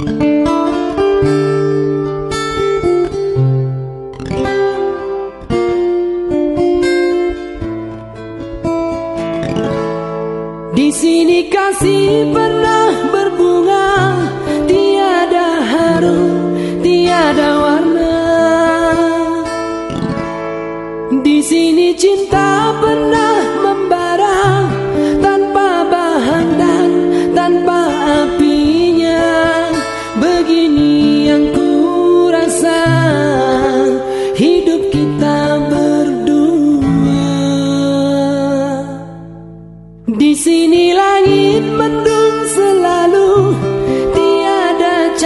Di sini kasih pernah berbunga. Tiada harum, tiada warna. Di sini cinta pernah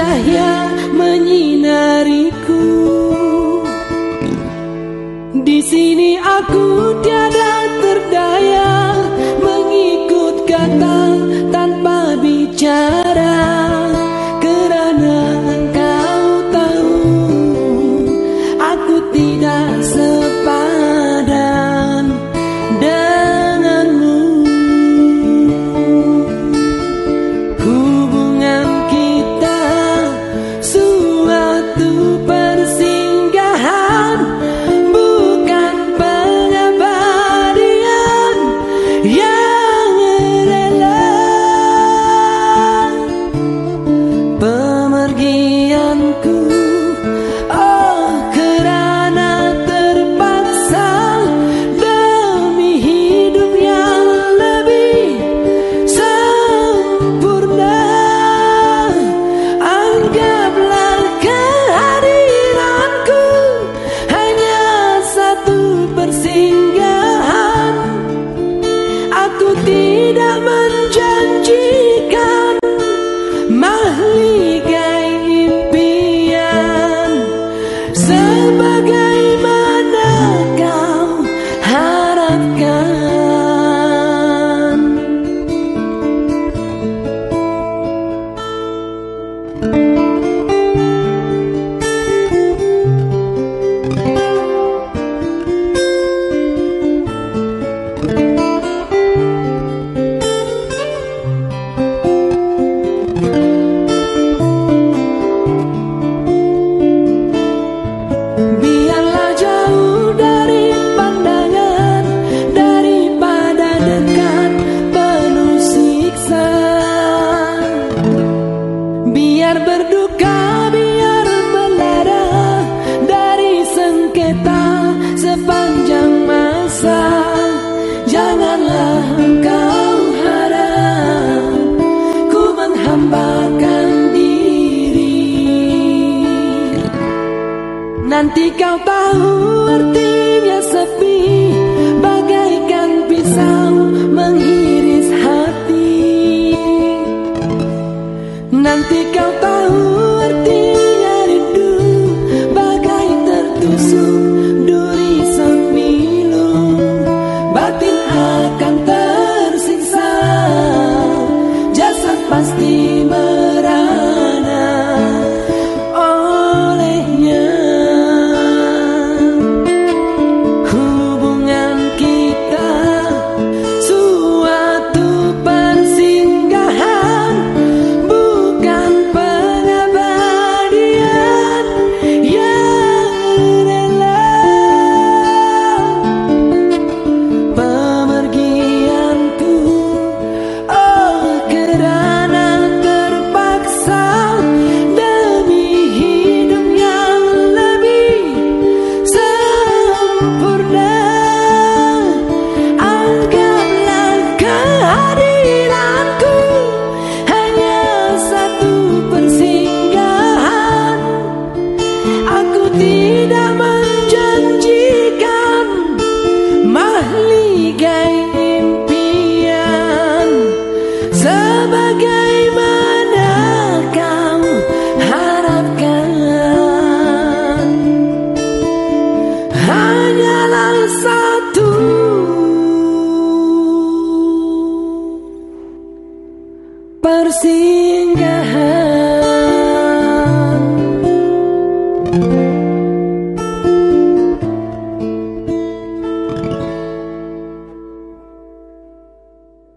cahaya menyinariku. Di sini aku tiada ahli kita sepanjang masa Janganlah engkau harap Ku menghambakan diri. Nanti kau tahu artinya sepi Bagaikan pisau menghiris hati. Nanti kau tahu that my